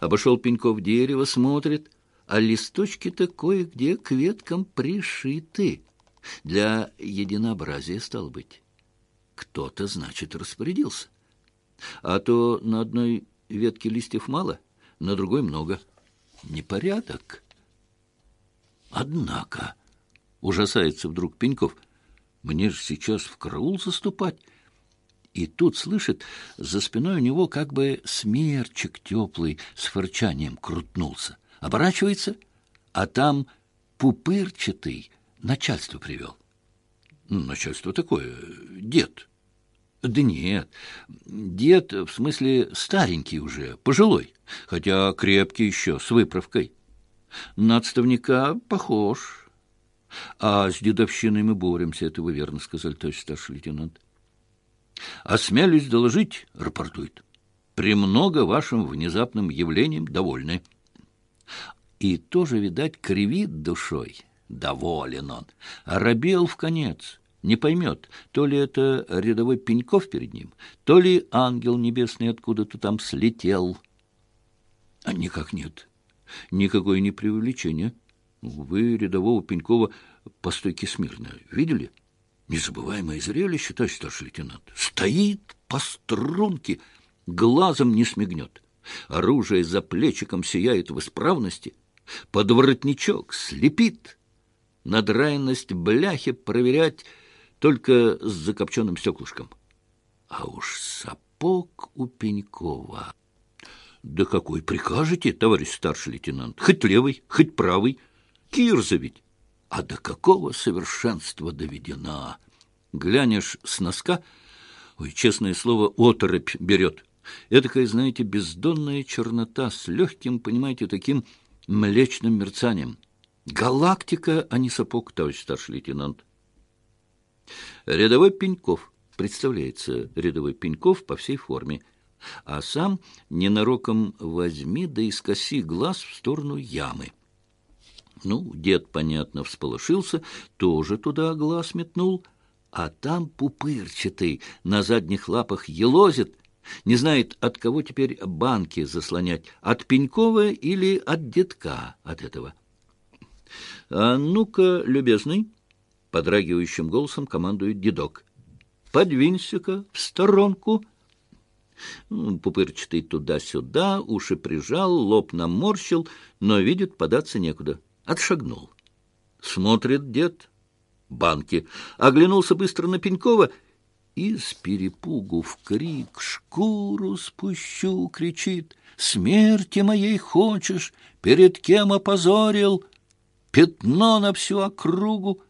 Обошел Пеньков дерево, смотрит, а листочки-то кое-где к веткам пришиты. Для единообразия, стал быть. Кто-то, значит, распорядился. А то на одной ветке листьев мало, на другой много. Непорядок. Однако, ужасается вдруг Пеньков, мне же сейчас в караул заступать. И тут слышит, за спиной у него как бы смерчик теплый с фырчанием крутнулся. Оборачивается, а там пупырчатый начальство привел. Ну, начальство такое, дед. Да нет, дед, в смысле, старенький уже, пожилой, хотя крепкий еще, с выправкой. На отставника похож. А с дедовщиной мы боремся, это вы верно сказали, товарищ старший лейтенант. Осмелюсь доложить, рапортует, премного вашим внезапным явлением довольны. И тоже, видать, кривит душой. Доволен он. Оробел в конец. Не поймет, то ли это рядовой Пеньков перед ним, то ли ангел небесный откуда-то там слетел. А никак нет. Никакое не преувеличение. Вы рядового Пенькова по стойке смирно видели? Незабываемое зрелище, товарищ старший лейтенант. Стоит по струнке, глазом не смигнет. Оружие за плечиком сияет в исправности. Подворотничок слепит. Надраенность бляхи проверять только с закопченным стеклышком. А уж сапог у Пенькова... Да какой прикажете, товарищ старший лейтенант? Хоть левый, хоть правый. Кирза ведь. А до какого совершенства доведена? Глянешь с носка, ой, честное слово, оторопь берет. Этакая, знаете, бездонная чернота с легким, понимаете, таким млечным мерцанием. Галактика, а не сапог, товарищ старший лейтенант. Рядовой Пеньков. Представляется рядовой Пеньков по всей форме а сам ненароком возьми да и скоси глаз в сторону ямы. Ну, дед, понятно, всполошился, тоже туда глаз метнул, а там пупырчатый на задних лапах елозит, не знает, от кого теперь банки заслонять, от Пенькова или от детка от этого. — А ну-ка, любезный, — подрагивающим голосом командует дедок, — подвинься-ка в сторонку, — Пупырчатый туда-сюда, уши прижал, лоб наморщил, но, видит, податься некуда. Отшагнул. Смотрит дед. Банки. Оглянулся быстро на Пенькова и с перепугу в крик «Шкуру спущу!» кричит. «Смерти моей хочешь? Перед кем опозорил? Пятно на всю округу!»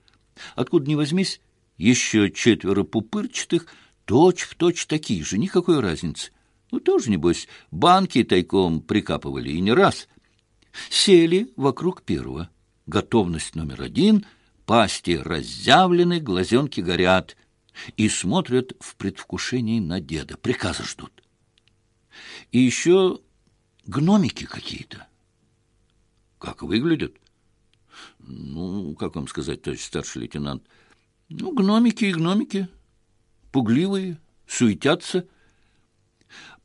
Откуда ни возьмись, еще четверо пупырчатых — точь-в-точь такие же, никакой разницы. Ну, тоже, небось, банки тайком прикапывали, и не раз. Сели вокруг первого. Готовность номер один, пасти разъявлены, глазенки горят. И смотрят в предвкушении на деда, приказа ждут. И еще гномики какие-то. Как выглядят? Ну, как вам сказать, товарищ старший лейтенант? Ну, гномики и гномики пугливые, суетятся.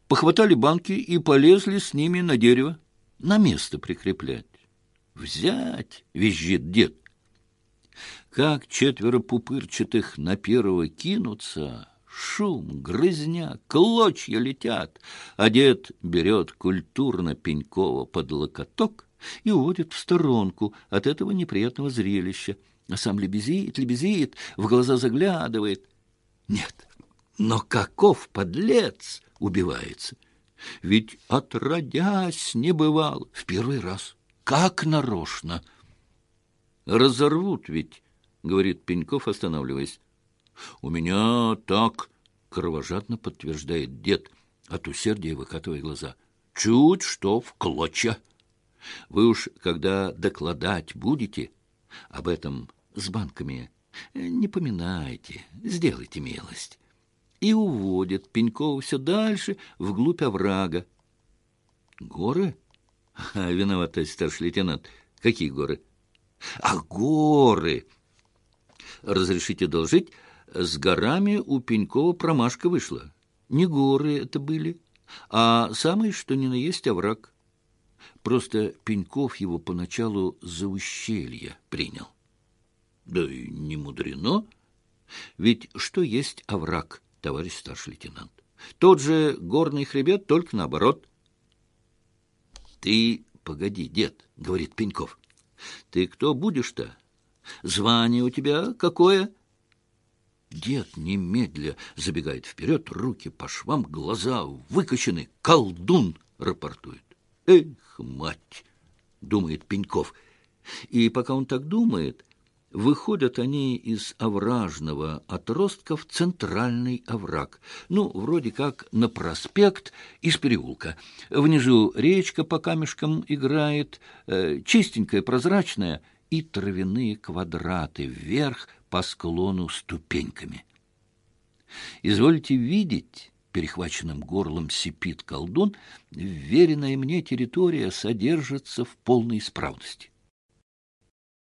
Похватали банки и полезли с ними на дерево, на место прикреплять. «Взять!» — визжит дед. Как четверо пупырчатых на первого кинутся, шум, грызня, клочья летят, а дед берет культурно Пенькова под локоток и уводит в сторонку от этого неприятного зрелища, а сам лебезит, лебезит, в глаза заглядывает — нет, но каков подлец убивается? Ведь отродясь не бывал в первый раз, как нарочно. Разорвут ведь, — говорит Пеньков, останавливаясь. У меня так, — кровожадно подтверждает дед, от усердия выкатывая глаза. Чуть что в клочья. Вы уж, когда докладать будете об этом с банками, не поминайте, сделайте милость. И уводит Пенькова все дальше, вглубь оврага. Горы? А, виноват, старший лейтенант. Какие горы? А горы! Разрешите должить, с горами у Пенькова промашка вышла. Не горы это были, а самый что ни на есть овраг. Просто Пеньков его поначалу за ущелье принял. Да и не мудрено. Ведь что есть овраг, товарищ старший лейтенант? Тот же горный хребет, только наоборот. Ты погоди, дед, — говорит Пеньков. Ты кто будешь-то? Звание у тебя какое? Дед немедля забегает вперед, руки по швам, глаза выкочены. Колдун рапортует. Эх, мать, думает Пеньков. И пока он так думает, выходят они из овражного отростка в центральный овраг. Ну, вроде как на проспект из переулка. Внизу речка по камешкам играет, э, чистенькая, прозрачная, и травяные квадраты вверх по склону ступеньками. Извольте видеть, перехваченным горлом сипит колдун, веренная мне территория содержится в полной исправности.